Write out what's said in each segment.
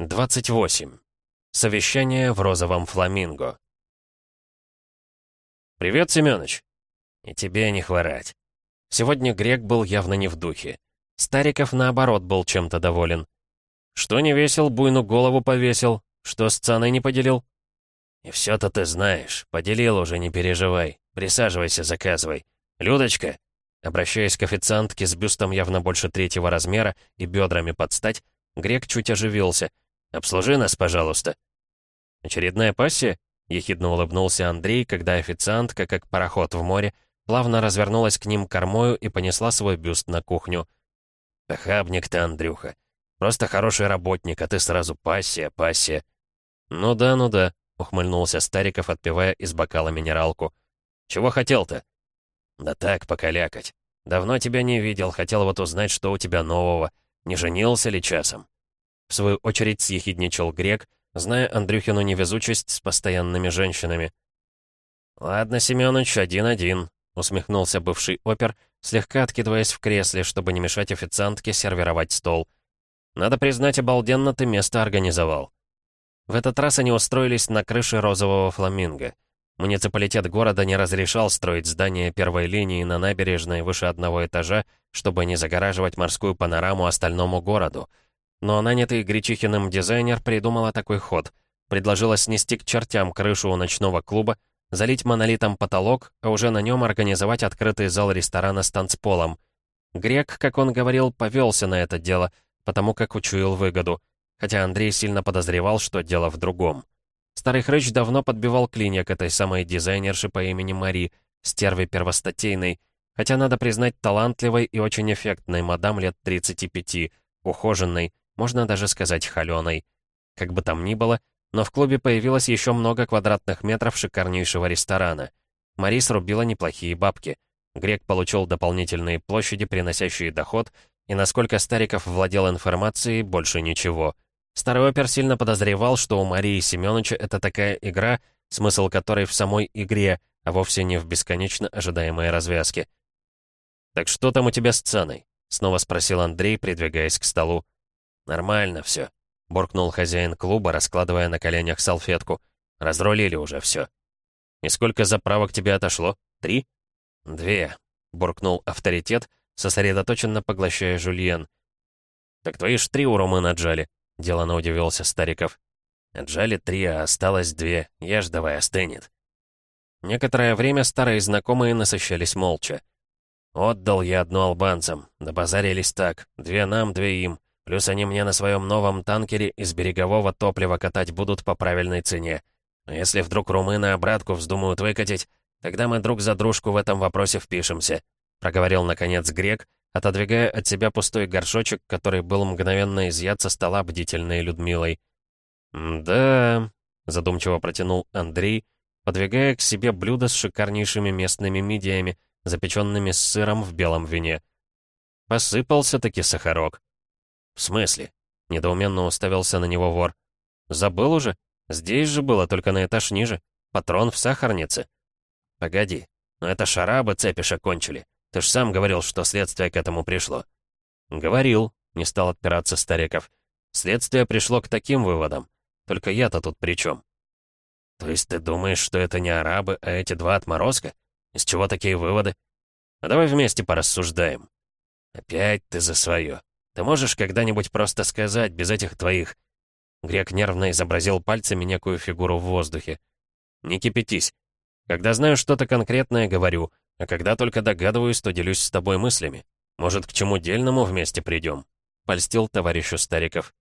28. Совещание в розовом фламинго. «Привет, Семёныч!» «И тебе не хворать». Сегодня Грек был явно не в духе. Стариков, наоборот, был чем-то доволен. «Что не весел, буйну голову повесил. Что с цаной не поделил?» «И все-то ты знаешь. Поделил уже, не переживай. Присаживайся, заказывай. Людочка!» Обращаясь к официантке с бюстом явно больше третьего размера и бедрами под стать, Грек чуть оживился — Обслужи нас, пожалуйста». «Очередная пассия?» — ехидно улыбнулся Андрей, когда официантка, как пароход в море, плавно развернулась к ним кормою и понесла свой бюст на кухню. «Похабник ты, Андрюха. Просто хороший работник, а ты сразу пассия, пассия». «Ну да, ну да», — ухмыльнулся Стариков, отпивая из бокала минералку. «Чего хотел-то?» «Да так, покалякать. Давно тебя не видел, хотел вот узнать, что у тебя нового. Не женился ли часом?» В свою очередь съехидничал грек, зная Андрюхину невезучесть с постоянными женщинами. «Ладно, Семёныч, один-один», — усмехнулся бывший опер, слегка откидываясь в кресле, чтобы не мешать официантке сервировать стол. «Надо признать, обалденно ты место организовал». В этот раз они устроились на крыше розового фламинго. Муниципалитет города не разрешал строить здание первой линии на набережной выше одного этажа, чтобы не загораживать морскую панораму остальному городу — но нанятый Гречихиным дизайнер придумала такой ход. Предложила снести к чертям крышу у ночного клуба, залить монолитом потолок, а уже на нем организовать открытый зал ресторана с танцполом. Грек, как он говорил, повелся на это дело, потому как учуял выгоду, хотя Андрей сильно подозревал, что дело в другом. Старый хрыч давно подбивал клинья к этой самой дизайнерше по имени Мари, стерве первостатейной, хотя, надо признать, талантливой и очень эффектной мадам лет 35, ухоженной, можно даже сказать холеной. Как бы там ни было, но в клубе появилось еще много квадратных метров шикарнейшего ресторана. Мари срубила неплохие бабки. Грек получил дополнительные площади, приносящие доход, и насколько Стариков владел информацией, больше ничего. Старый опер сильно подозревал, что у Марии Семеновича это такая игра, смысл которой в самой игре, а вовсе не в бесконечно ожидаемой развязке. «Так что там у тебя с ценой?» — снова спросил Андрей, придвигаясь к столу. «Нормально все», — буркнул хозяин клуба, раскладывая на коленях салфетку. «Разрулили уже все». «И сколько заправок тебе отошло? Три?» «Две», — буркнул авторитет, сосредоточенно поглощая жульен. «Так твои ж три у румын отжали», — делано удивился Стариков. «Отжали три, а осталось две. Ешь давай, остынет». Некоторое время старые знакомые насыщались молча. «Отдал я одну албанцам. Добазарились так. Две нам, две им. Плюс они мне на своем новом танкере из берегового топлива катать будут по правильной цене. Но если вдруг румыны обратку вздумают выкатить, тогда мы друг за дружку в этом вопросе впишемся», — проговорил, наконец, грек, отодвигая от себя пустой горшочек, который был мгновенно изъят со стола бдительной Людмилой. «Да...» — задумчиво протянул Андрей, подвигая к себе блюдо с шикарнейшими местными мидиями, запеченными с сыром в белом вине. Посыпался-таки сахарок. «В смысле?» — недоуменно уставился на него вор. «Забыл уже? Здесь же было, только на этаж ниже. Патрон в сахарнице». «Погоди, но это шарабы цепишь окончили. Ты ж сам говорил, что следствие к этому пришло». «Говорил», — не стал отпираться Стариков. «Следствие пришло к таким выводам. Только я-то тут при чем?» «То есть ты думаешь, что это не арабы, а эти два отморозка? Из чего такие выводы? А давай вместе порассуждаем». «Опять ты за свое. Ты можешь когда-нибудь просто сказать, без этих твоих...» Грек нервно изобразил пальцами некую фигуру в воздухе. «Не кипятись. Когда знаю что-то конкретное, говорю, а когда только догадываюсь, то делюсь с тобой мыслями. Может, к чему дельному вместе придем?» — польстил товарищу Стариков.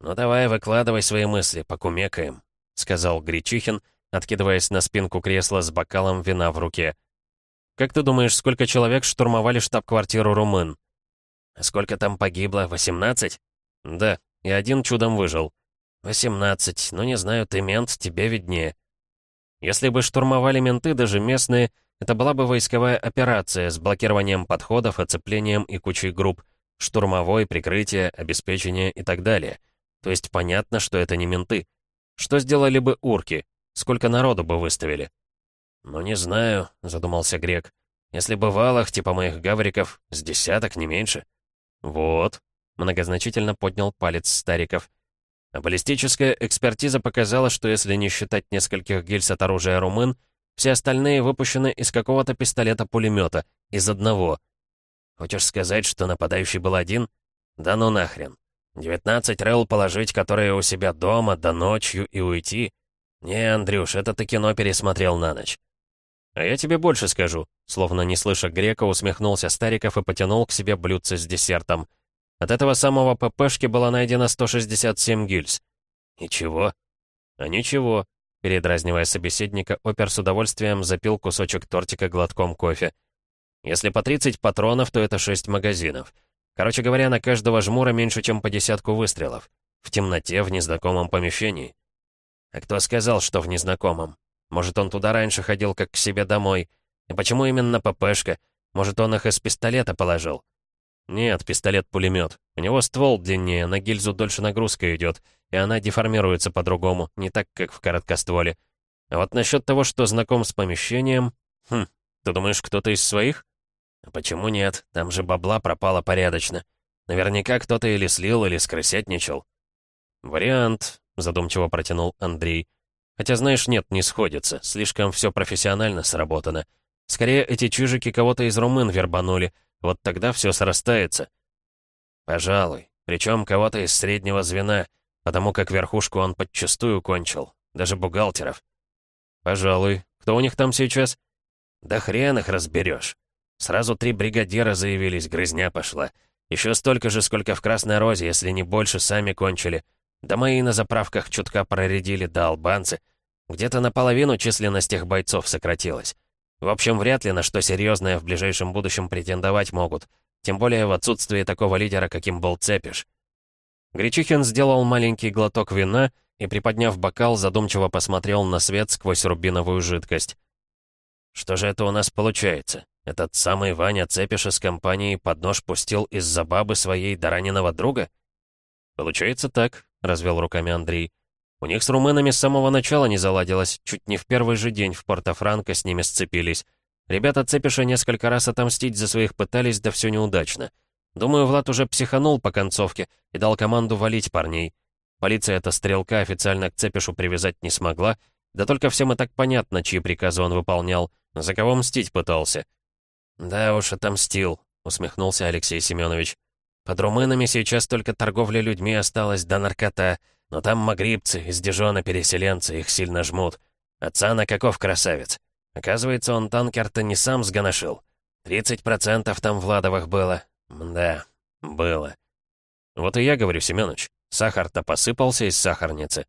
«Ну давай, выкладывай свои мысли, покумекаем», — сказал Гречихин, откидываясь на спинку кресла с бокалом вина в руке. «Как ты думаешь, сколько человек штурмовали штаб-квартиру румын?» «Сколько там погибло? 18?» «Да, и один чудом выжил». «18. Ну, не знаю, ты мент, тебе виднее». Если бы штурмовали менты, даже местные, это была бы войсковая операция с блокированием подходов, оцеплением и кучей групп, штурмовой, прикрытие, обеспечение и так далее. То есть понятно, что это не менты. Что сделали бы урки? Сколько народу бы выставили? «Ну, не знаю», — задумался Грек. «Если бы валах, типа моих гавриков, с десяток, не меньше». «Вот», — многозначительно поднял палец Стариков. А баллистическая экспертиза показала, что если не считать нескольких гильз от оружия румын, все остальные выпущены из какого-то пистолета-пулемета, из одного. Хочешь сказать, что нападающий был один? Да ну нахрен. 19 рыл положить, которые у себя дома, до ночью и уйти? Не, Андрюш, это ты кино пересмотрел на ночь. А я тебе больше скажу. Словно не слыша грека, усмехнулся Стариков и потянул к себе блюдце с десертом. От этого самого ППшки было найдено 167 гильз. И чего? А ничего. Передразнивая собеседника, опер с удовольствием запил кусочек тортика глотком кофе. Если по 30 патронов, то это 6 магазинов. Короче говоря, на каждого жмура меньше, чем по десятку выстрелов. В темноте, в незнакомом помещении. А кто сказал, что в незнакомом? Может, он туда раньше ходил, как к себе домой? И почему именно ППшка? Может, он их из пистолета положил? Нет, пистолет-пулемет. У него ствол длиннее, на гильзу дольше нагрузка идет, и она деформируется по-другому, не так, как в короткостволе. А вот насчет того, что знаком с помещением... Хм, ты думаешь, кто-то из своих? А почему нет? Там же бабла пропало порядочно. Наверняка кто-то или слил, или скрысятничал. «Вариант», — задумчиво протянул Андрей. «Хотя, знаешь, нет, не сходится. Слишком все профессионально сработано. Скорее, эти чужики кого-то из румын вербанули. Вот тогда все срастается». «Пожалуй. Причем кого-то из среднего звена, потому как верхушку он подчастую кончил. Даже бухгалтеров». «Пожалуй. Кто у них там сейчас?» «Да хрен их разберешь. Сразу три бригадира заявились, грызня пошла. Еще столько же, сколько в Красной Розе, если не больше, сами кончили. Да мои на заправках чутка проредили, да албанцы. Где-то наполовину численность их бойцов сократилась. В общем, вряд ли на что серьезное в ближайшем будущем претендовать могут. Тем более в отсутствии такого лидера, каким был Цепиш. Гречихин сделал маленький глоток вина и, приподняв бокал, задумчиво посмотрел на свет сквозь рубиновую жидкость. «Что же это у нас получается? Этот самый Ваня Цепиш из компании под нож пустил из-за бабы своей до раненого друга? Получается так, развел руками Андрей. У них с румынами с самого начала не заладилось, чуть не в первый же день в Порто-Франко с ними сцепились. Ребята Цепиша несколько раз отомстить за своих пытались, да все неудачно. Думаю, Влад уже психанул по концовке и дал команду валить парней. Полиция эта стрелка официально к Цепишу привязать не смогла, да только всем и так понятно, чьи приказы он выполнял, за кого мстить пытался. «Да уж, отомстил», — усмехнулся Алексей Семенович. «Под румынами сейчас только торговля людьми осталась до наркота, но там магрибцы, из переселенцы, их сильно жмут. Отца на каков красавец. Оказывается, он танкер-то не сам сгоношил. Тридцать процентов там Владовых было. Да, было. Вот и я говорю, Семёныч, сахар-то посыпался из сахарницы.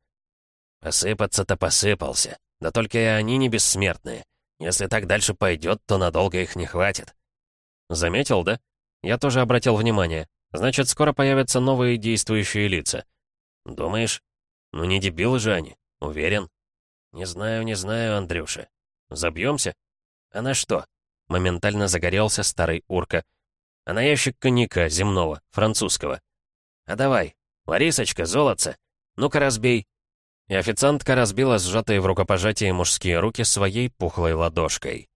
Посыпаться-то посыпался. Да только и они не бессмертные. Если так дальше пойдет, то надолго их не хватит. Заметил, да? Я тоже обратил внимание. Значит, скоро появятся новые действующие лица. Думаешь? Ну не дебилы же они. Уверен? Не знаю, не знаю, Андрюша. Забьемся? А на что? Моментально загорелся старый урка. А на ящик коньяка земного, французского. А давай, Ларисочка, золотце, ну-ка разбей. И официантка разбила сжатые в рукопожатии мужские руки своей пухлой ладошкой.